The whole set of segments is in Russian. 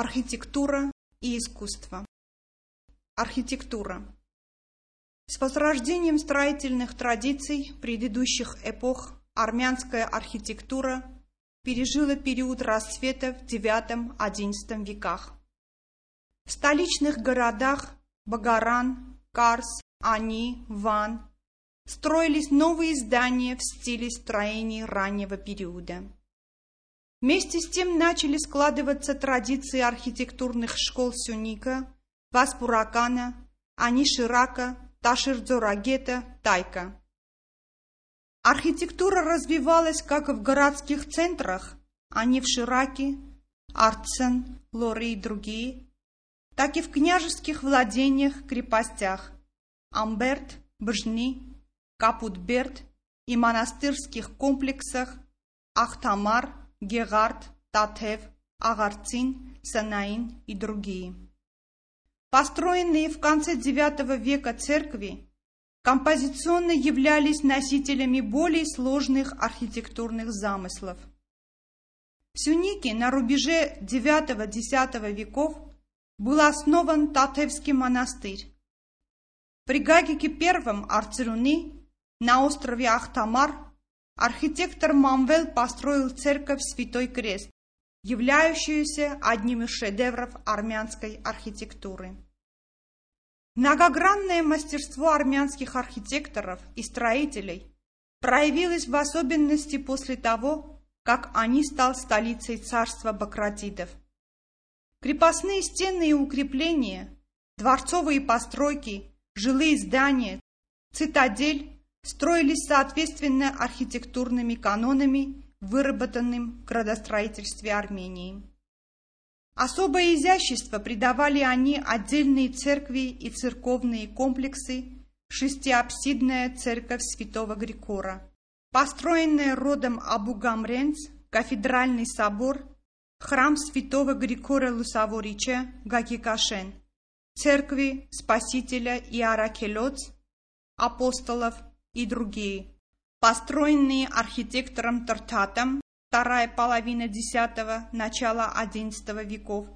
Архитектура и искусство. Архитектура. С возрождением строительных традиций предыдущих эпох армянская архитектура пережила период расцвета в IX-XI веках. В столичных городах Багаран, Карс, Ани, Ван строились новые здания в стиле строений раннего периода. Вместе с тем начали складываться традиции архитектурных школ Сюника, Васпуракана, Аниширака, Таширдзорагета, Тайка. Архитектура развивалась как в городских центрах, а не в Шираке, Арцен, Лори и другие, так и в княжеских владениях, крепостях Амберт, Бжни, Капутберт и монастырских комплексах Ахтамар, Гегард, Татев, Агарцин, Санаин и другие. Построенные в конце IX века церкви композиционно являлись носителями более сложных архитектурных замыслов. В Сюнике на рубеже IX-X веков был основан Татевский монастырь. При Гагике I Арцеруни на острове Ахтамар архитектор Мамвел построил церковь Святой Крест, являющуюся одним из шедевров армянской архитектуры. Многогранное мастерство армянских архитекторов и строителей проявилось в особенности после того, как они стал столицей царства Бакратидов. Крепостные стены и укрепления, дворцовые постройки, жилые здания, цитадель строились соответственно архитектурными канонами, выработанным в градостроительстве Армении. Особое изящество придавали они отдельные церкви и церковные комплексы, шестиапсидная церковь святого Григора, построенная родом Абу Гамренц, кафедральный собор, храм святого Григора Лусаворича, Гакикашен, церкви Спасителя и Аракелоц, апостолов и другие, построенные архитектором Тартатом, вторая половина X – начала XI веков,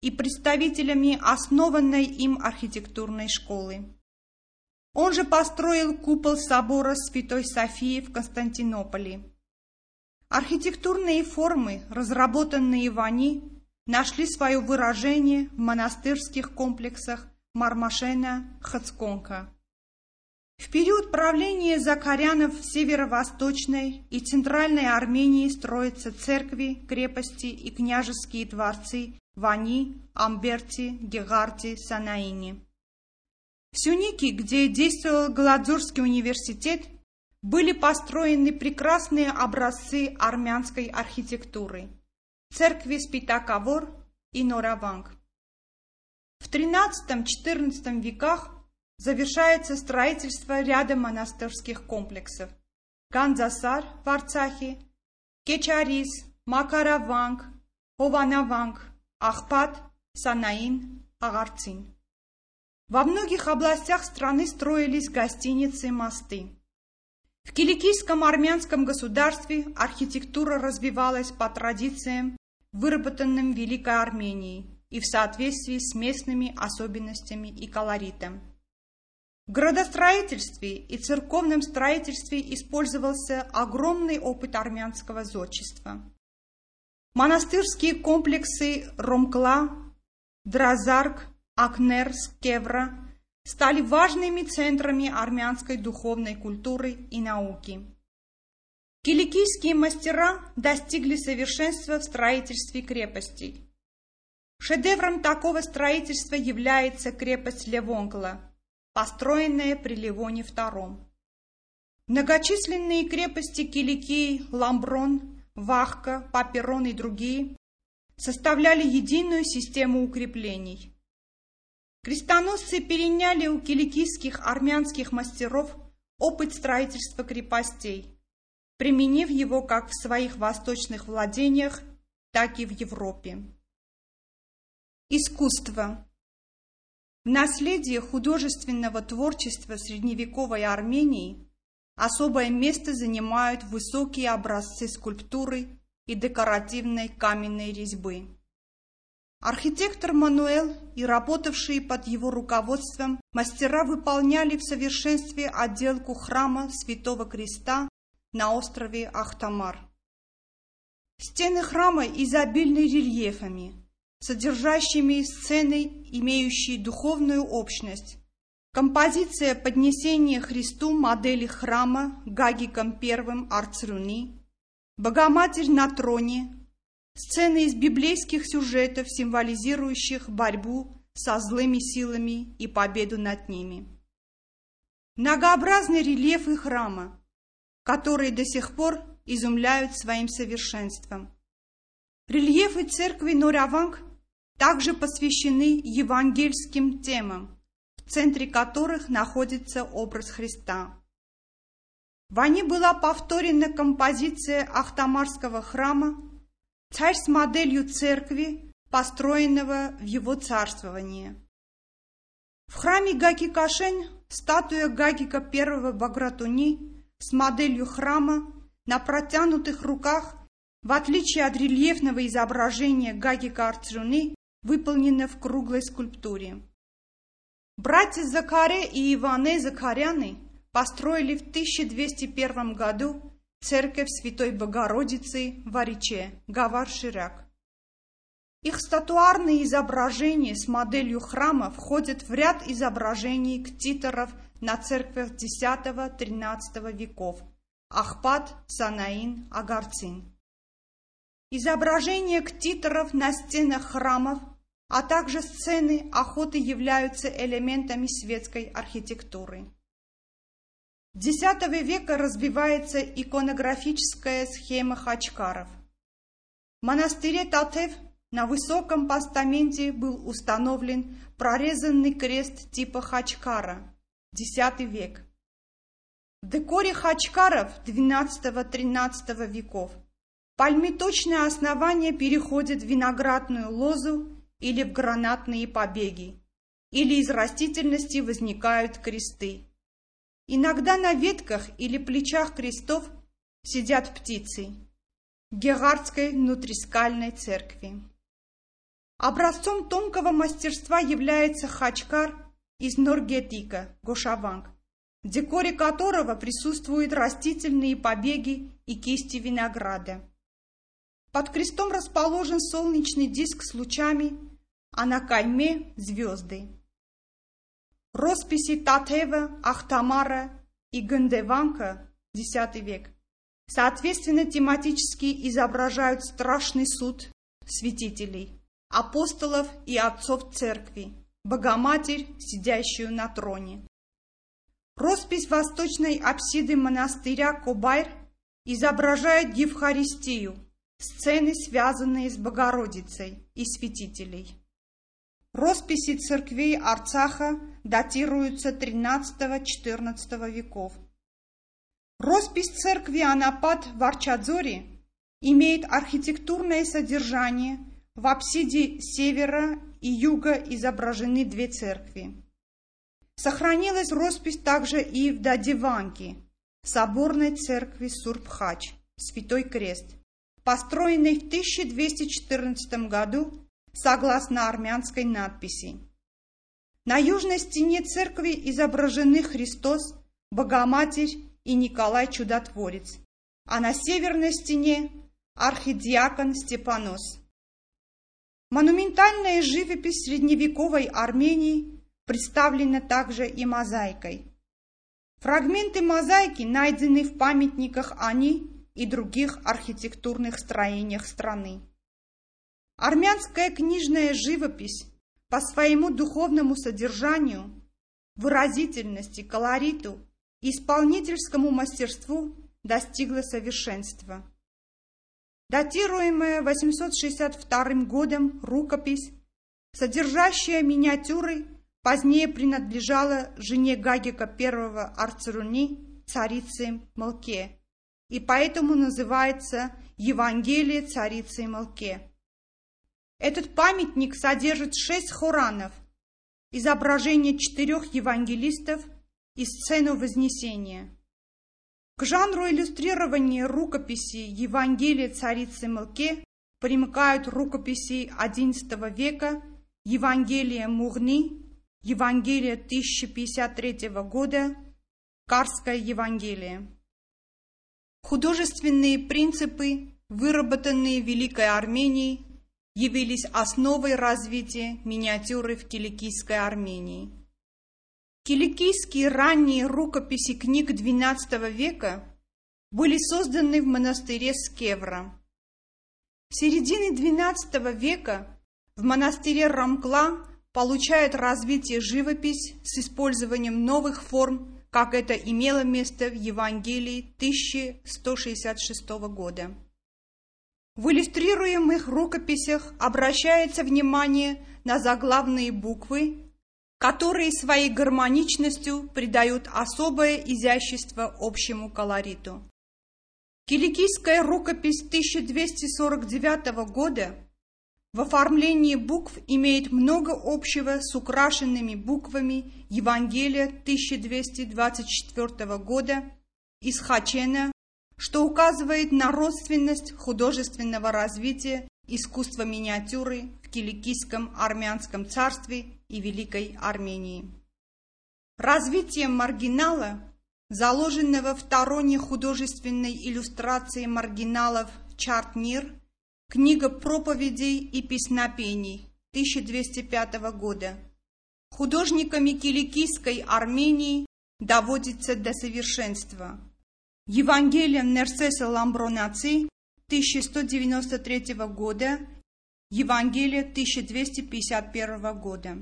и представителями основанной им архитектурной школы. Он же построил купол собора Святой Софии в Константинополе. Архитектурные формы, разработанные в Ани, нашли свое выражение в монастырских комплексах Мармашена, Хацконка. В период правления Закарянов в северо-восточной и центральной Армении строятся церкви, крепости и княжеские дворцы в Ани, Амберте, Гегарте, Санаине. В Сюнике, где действовал Гладзурский университет, были построены прекрасные образцы армянской архитектуры – церкви Спитакавор и Нораванг. В XIII-XIV веках завершается строительство ряда монастырских комплексов. Ганзасар в Арцахе, Кечарис, Макараванг, Хованаванг, Ахпат, Санаин, Агарцин. Во многих областях страны строились гостиницы и мосты. В киликийском армянском государстве архитектура развивалась по традициям, выработанным Великой Арменией и в соответствии с местными особенностями и колоритом. В градостроительстве и церковном строительстве использовался огромный опыт армянского зодчества. Монастырские комплексы Ромкла, Дразарк, Акнерс, Кевра стали важными центрами армянской духовной культуры и науки. Киликийские мастера достигли совершенства в строительстве крепостей. Шедевром такого строительства является крепость Левонкла, построенная при Ливоне II. Многочисленные крепости Киликии, Ламброн, Вахка, Паперон и другие составляли единую систему укреплений. Крестоносцы переняли у киликийских армянских мастеров опыт строительства крепостей, применив его как в своих восточных владениях, так и в Европе. Искусство в наследии художественного творчества средневековой Армении особое место занимают высокие образцы скульптуры и декоративной каменной резьбы. Архитектор Мануэл и работавшие под его руководством мастера выполняли в совершенстве отделку храма Святого Креста на острове Ахтамар. Стены храма изобильны рельефами, содержащими сцены, имеющие духовную общность. Композиция поднесения Христу модели храма Гагиком I Арцруни, Богоматерь на троне, сцены из библейских сюжетов, символизирующих борьбу со злыми силами и победу над ними. Многообразные рельефы храма, которые до сих пор изумляют своим совершенством. Рельефы церкви Норяванг также посвящены евангельским темам, в центре которых находится образ Христа. В они была повторена композиция Ахтамарского храма «Царь с моделью церкви, построенного в его царствовании». В храме Гаки Кашень статуя Гагика I Багратуни с моделью храма на протянутых руках, в отличие от рельефного изображения Гагика Арцруны, выполнена в круглой скульптуре. Братья Закаре и Иване Закаряны построили в 1201 году церковь Святой Богородицы в Ариче, Гавар-Ширак. Их статуарные изображения с моделью храма входят в ряд изображений ктиторов на церквях X-XIII веков – Ахпат, Санаин, Агарцин. Изображения ктиторов на стенах храмов, а также сцены охоты являются элементами светской архитектуры. X века развивается иконографическая схема хачкаров. В монастыре Татев на высоком постаменте был установлен прорезанный крест типа хачкара, X век. В декоре хачкаров XII-XIII веков пальмиточное основание переходит в виноградную лозу или в гранатные побеги, или из растительности возникают кресты. Иногда на ветках или плечах крестов сидят птицы. Герардской внутрискальной церкви. Образцом тонкого мастерства является хачкар из Норгетика, Гошаванг, в декоре которого присутствуют растительные побеги и кисти винограда. Под крестом расположен солнечный диск с лучами, а на кайме – звезды. Росписи Татева, Ахтамара и Гандеванка X век соответственно тематически изображают страшный суд святителей, апостолов и отцов церкви, Богоматерь, сидящую на троне. Роспись восточной апсиды монастыря Кобайр изображает Евхаристию, сцены, связанные с Богородицей и святителей. Росписи церквей Арцаха датируются XIII-XIV веков. Роспись церкви Анапат в Арчадзоре имеет архитектурное содержание. В апсиде севера и юга изображены две церкви. Сохранилась роспись также и в Дадиванке, соборной церкви Сурбхач, Святой Крест, построенной в 1214 году согласно армянской надписи. На южной стене церкви изображены Христос, Богоматерь и Николай Чудотворец, а на северной стене архидиакон Степанос. Монументальная живопись средневековой Армении представлена также и мозаикой. Фрагменты мозаики найдены в памятниках Ани и других архитектурных строениях страны. Армянская книжная живопись по своему духовному содержанию, выразительности, колориту и исполнительскому мастерству достигла совершенства. Датируемая 862 годом рукопись, содержащая миниатюры позднее принадлежала жене Гагика I Арцеруни, царице Малке, и поэтому называется Евангелие царицы Малке. Этот памятник содержит шесть хоранов, изображение четырех евангелистов и сцену Вознесения. К жанру иллюстрирования рукописи Евангелия царицы Малке примыкают рукописи XI века Евангелие Мурни, Евангелие 1053 года, Карское Евангелие. Художественные принципы, выработанные Великой Арменией, явились основой развития миниатюры в Киликийской Армении. Киликийские ранние рукописи книг XII века были созданы в монастыре Скевра. В середине XII века в монастыре Рамкла получает развитие живопись с использованием новых форм, как это имело место в Евангелии 1166 года. В иллюстрируемых рукописях обращается внимание на заглавные буквы, которые своей гармоничностью придают особое изящество общему колориту. Киликийская рукопись 1249 года в оформлении букв имеет много общего с украшенными буквами Евангелия 1224 года из Хачена, что указывает на родственность художественного развития искусства миниатюры в Киликийском армянском царстве и Великой Армении. Развитие маргинала, заложенного в тороне художественной иллюстрации маргиналов Чартнир, книга проповедей и песнопений 1205 года, художниками Киликийской Армении доводится до совершенства. Евангелие Нерсеса Ламбронаци 1193 года, Евангелие 1251 года.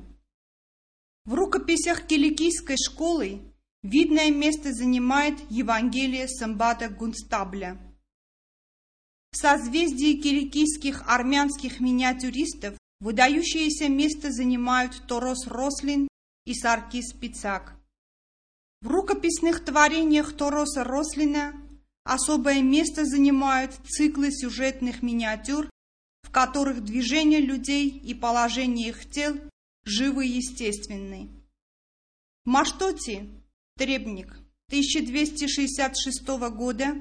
В рукописях Киликийской школы видное место занимает Евангелие Самбата Гунстабля. В созвездии киликийских армянских миниатюристов выдающееся место занимают Торос Рослин и Саркис Пицак. В рукописных творениях Тороса Рослина особое место занимают циклы сюжетных миниатюр, в которых движения людей и положение их тел живы и естественны. Маштоти, Требник, 1266 года,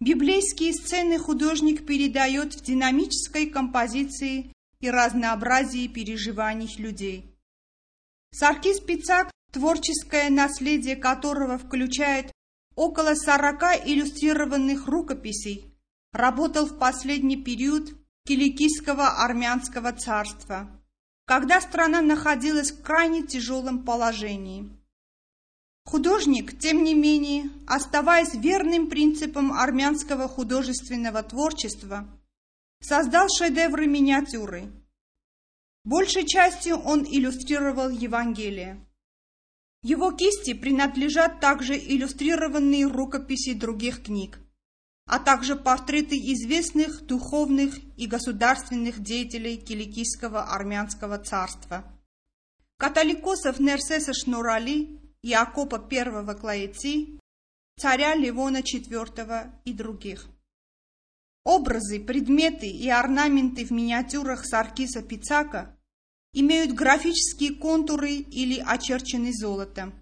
библейские сцены художник передает в динамической композиции и разнообразии переживаний людей. Саркис Пицак, творческое наследие которого включает около 40 иллюстрированных рукописей, работал в последний период Киликийского армянского царства когда страна находилась в крайне тяжелом положении. Художник, тем не менее, оставаясь верным принципам армянского художественного творчества, создал шедевры миниатюры. Большей частью он иллюстрировал Евангелие. Его кисти принадлежат также иллюстрированные рукописи других книг а также портреты известных духовных и государственных деятелей Киликийского армянского царства. Католикосов Нерсеса Шнурали, Иакопа I Клаэци, царя Ливона IV и других. Образы, предметы и орнаменты в миниатюрах Саркиса Пицака имеют графические контуры или очерчены золотом.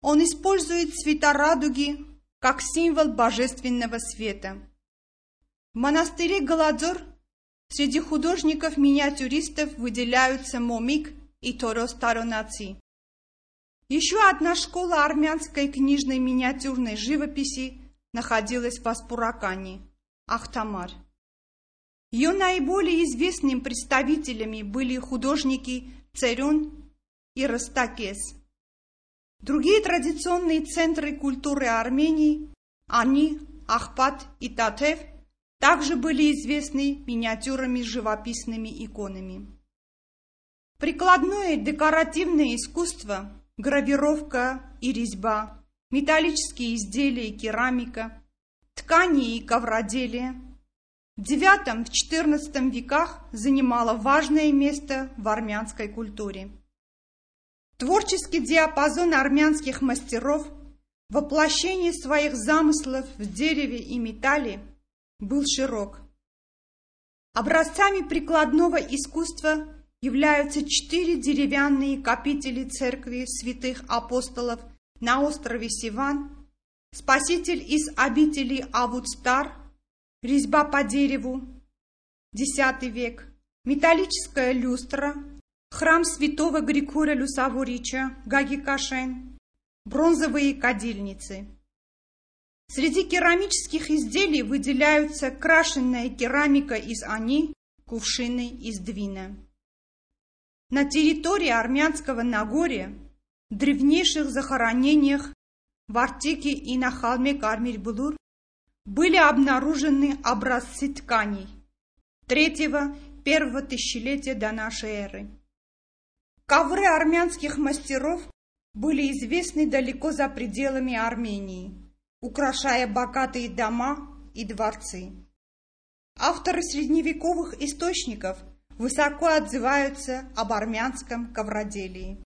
Он использует цвета радуги, как символ божественного света. В монастыре Галадзор среди художников-миниатюристов выделяются Момик и Торос Таронаци. Еще одна школа армянской книжной миниатюрной живописи находилась в Аспуракане – Ахтамар. Ее наиболее известными представителями были художники Церюн и Растакес. Другие традиционные центры культуры Армении, они, Ахпат и Татев, также были известны миниатюрами с живописными иконами. Прикладное декоративное искусство, гравировка и резьба, металлические изделия и керамика, ткани и ковроделие в IX-XIV веках занимало важное место в армянской культуре. Творческий диапазон армянских мастеров, воплощение своих замыслов в дереве и металле был широк. Образцами прикладного искусства являются четыре деревянные капители церкви святых апостолов на острове Сиван, спаситель из обители Авудстар, резьба по дереву, X век, металлическая люстра, храм святого Григория Люсаворича, Гагикашен, бронзовые кадильницы. Среди керамических изделий выделяются крашенная керамика из ани, кувшины из двина. На территории армянского Нагорья, древнейших захоронениях в Артике и на холме Кармирбулур были обнаружены образцы тканей третьего-первого тысячелетия до нашей эры. Ковры армянских мастеров были известны далеко за пределами Армении, украшая богатые дома и дворцы. Авторы средневековых источников высоко отзываются об армянском ковроделии.